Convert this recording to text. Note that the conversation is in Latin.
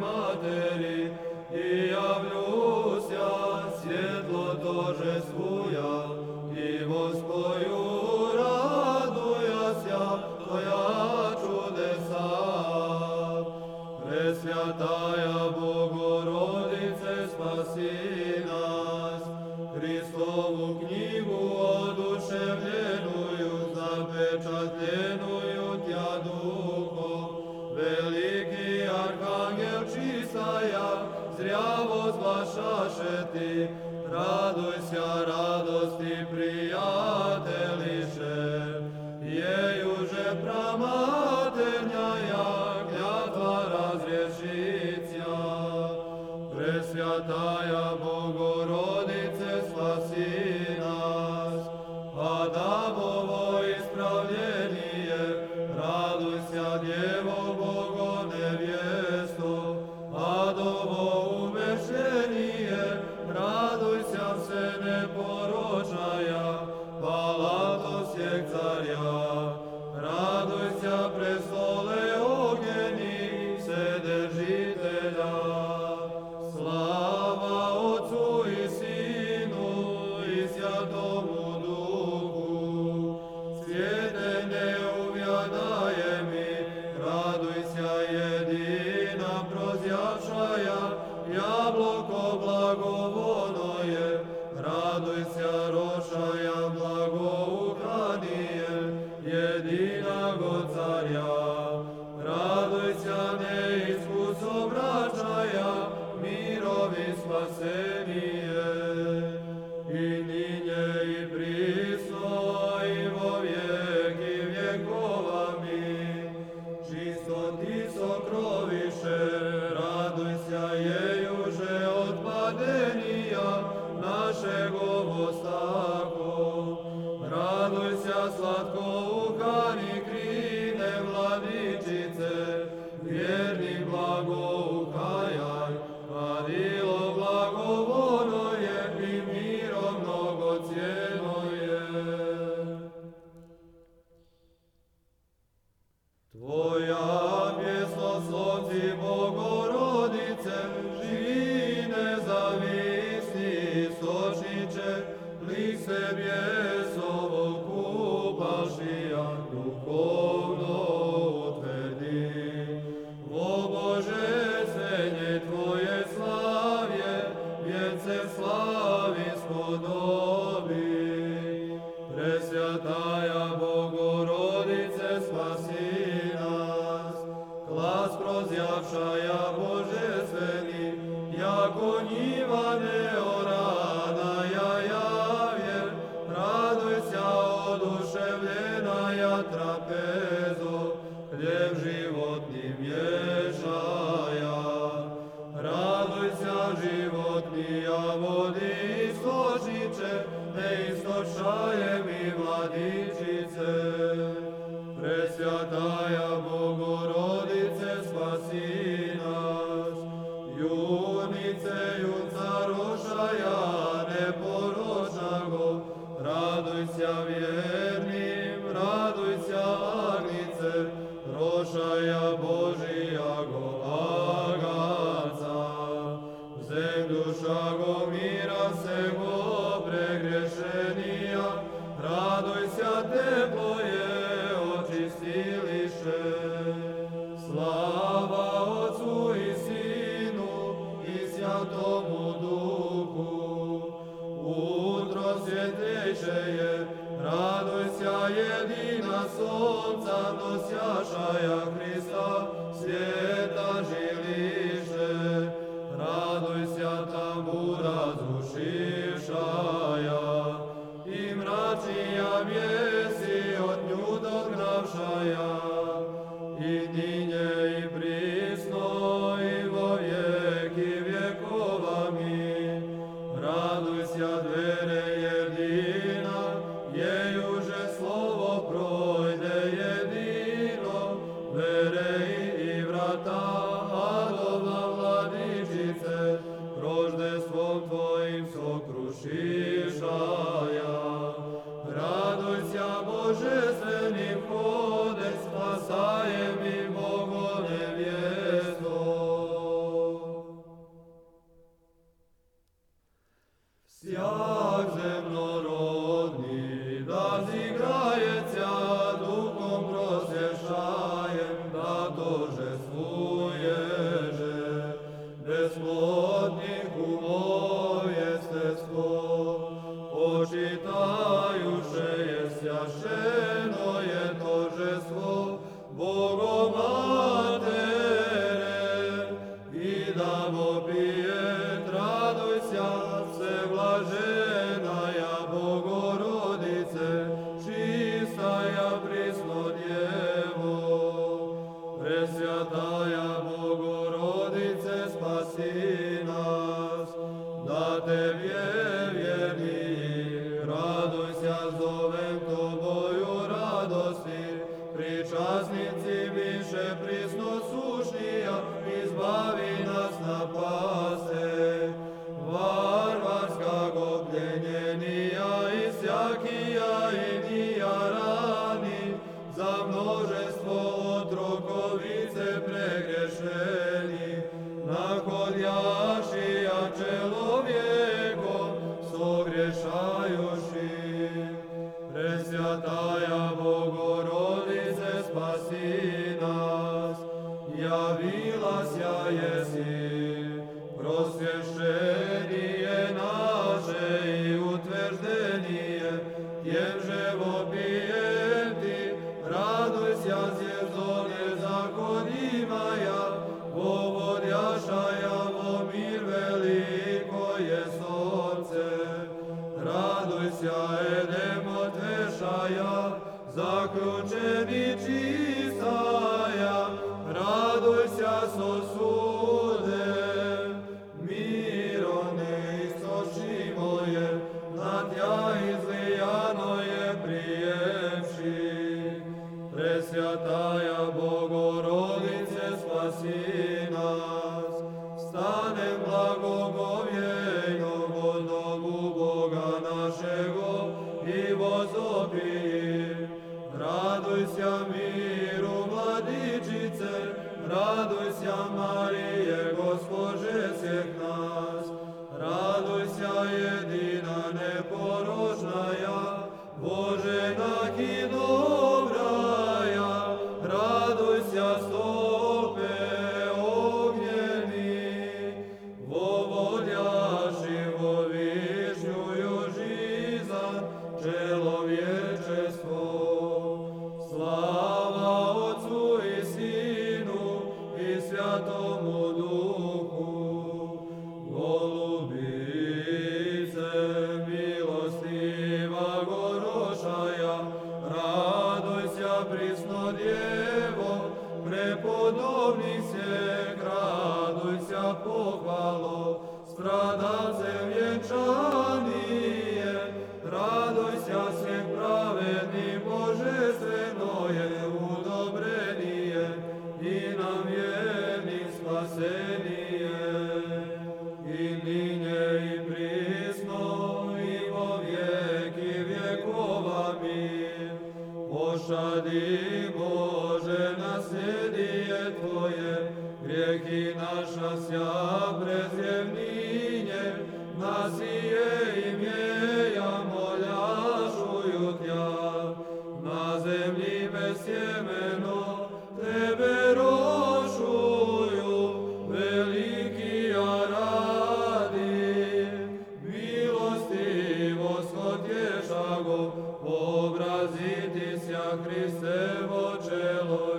Матері, і явлюся, світло торжествуя. jabloko blago Твоя Twoja biesosoci Bogorodice, żyj nezawisni soczycze, lich себе. にはねおら Boża, ja радуйся, двери єдина, єй уже слово пройде єдино, двери і врата, Адовна владичице, рождеством Твоїм сокрушишая. радуйся, Боже. King. Aqui no oh ga pohvalo, stradalce vječanije, radojся se pravedni Bože, sveno je udobrenije, i nam je spasenije, i ninje на Христово человечество.